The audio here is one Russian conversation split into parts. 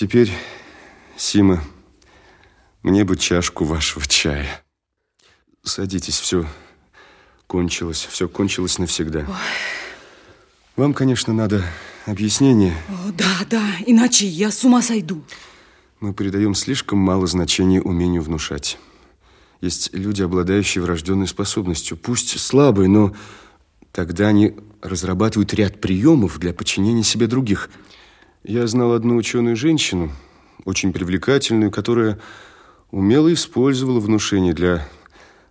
Теперь, Сима, мне бы чашку вашего чая. Садитесь, все кончилось, все кончилось навсегда. Ой. Вам, конечно, надо объяснение. О, да, да, иначе я с ума сойду. Мы придаем слишком мало значения умению внушать. Есть люди, обладающие врожденной способностью, пусть слабые, но тогда они разрабатывают ряд приемов для подчинения себе других. Я знал одну ученую женщину, очень привлекательную, которая умело использовала внушение для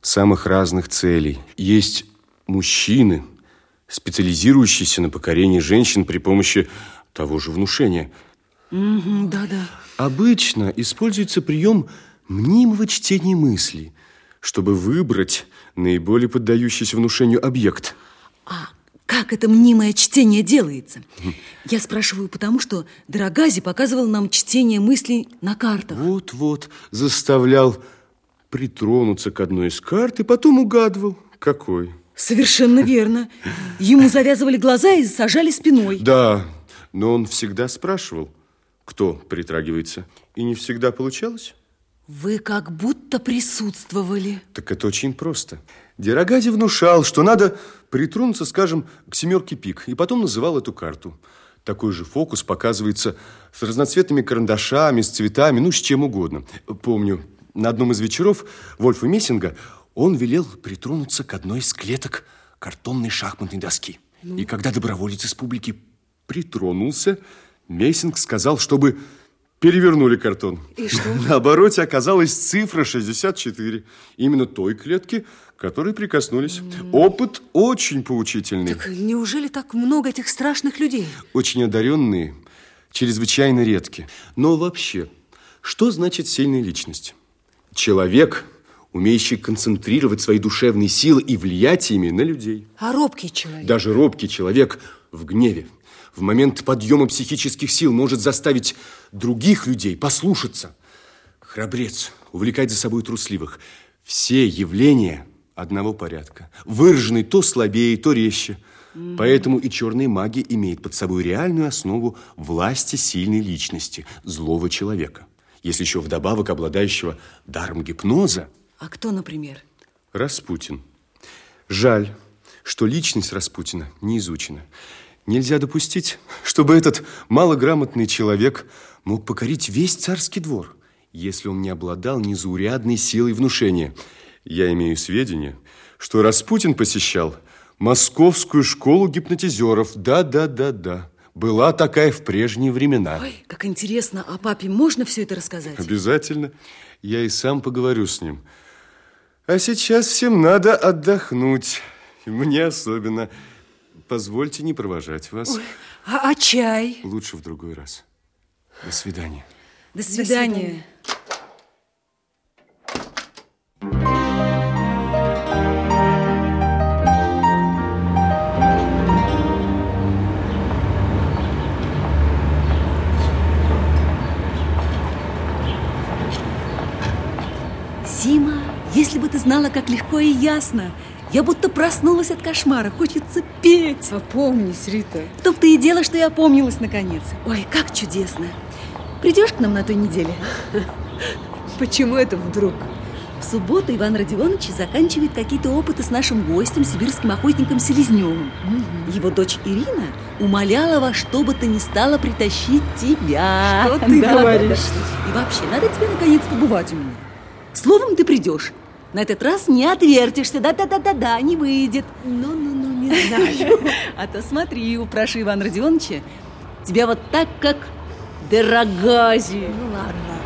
самых разных целей. Есть мужчины, специализирующиеся на покорении женщин при помощи того же внушения. Да-да. Обычно используется прием мнимого чтения мыслей, чтобы выбрать наиболее поддающийся внушению объект. А как это мнимое чтение делается? Я спрашиваю потому, что Дорогази показывал нам чтение мыслей на картах. Вот-вот, заставлял притронуться к одной из карт и потом угадывал, какой. Совершенно верно. Ему завязывали глаза и сажали спиной. Да, но он всегда спрашивал, кто притрагивается. И не всегда получалось. Вы как будто присутствовали. Так это очень просто. Дерогази внушал, что надо притронуться, скажем, к семерке пик, и потом называл эту карту. Такой же фокус показывается с разноцветными карандашами, с цветами, ну, с чем угодно. Помню, на одном из вечеров Вольфа Мессинга он велел притронуться к одной из клеток картонной шахматной доски. Ну? И когда доброволец из публики притронулся, Мессинг сказал, чтобы перевернули картон. И что? На обороте оказалась цифра 64. Именно той клетки, которой прикоснулись. Mm. Опыт очень поучительный. Так неужели так много этих страшных людей? Очень одаренные, чрезвычайно редки. Но вообще, что значит сильная личность? Человек, умеющий концентрировать свои душевные силы и влиять ими на людей. А робкий человек? Даже робкий человек в гневе, в момент подъема психических сил может заставить других людей послушаться. Храбрец увлекать за собой трусливых. Все явления одного порядка, выраженные то слабее, то резче. Mm -hmm. Поэтому и черная магия имеет под собой реальную основу власти сильной личности, злого человека если еще вдобавок обладающего даром гипноза. А кто, например? Распутин. Жаль, что личность Распутина не изучена. Нельзя допустить, чтобы этот малограмотный человек мог покорить весь царский двор, если он не обладал незаурядной силой внушения. Я имею сведения, что Распутин посещал московскую школу гипнотизеров. Да-да-да-да. Была такая в прежние времена. Ой, как интересно. А папе можно все это рассказать? Обязательно. Я и сам поговорю с ним. А сейчас всем надо отдохнуть. Мне особенно. Позвольте не провожать вас. Ой, а, а чай? Лучше в другой раз. До свидания. До свидания. До свидания. Если бы ты знала, как легко и ясно. Я будто проснулась от кошмара. Хочется петь. Опомнись, Рита. В том-то и дело, что я опомнилась наконец. Ой, как чудесно. Придешь к нам на той неделе? Почему это вдруг? В субботу Иван Родионович заканчивает какие-то опыты с нашим гостем, сибирским охотником Селезневым. Угу. Его дочь Ирина умоляла во что бы то ни стало притащить тебя. Что ты да, говоришь? И вообще, надо тебе наконец побывать у меня. Словом, ты придешь. На этот раз не отвертишься. Да-да-да-да-да, не выйдет. Ну-ну-ну, не знаю. А то смотри, упрошу Ивана Родионовича, тебя вот так, как Дорогази. Ну ладно.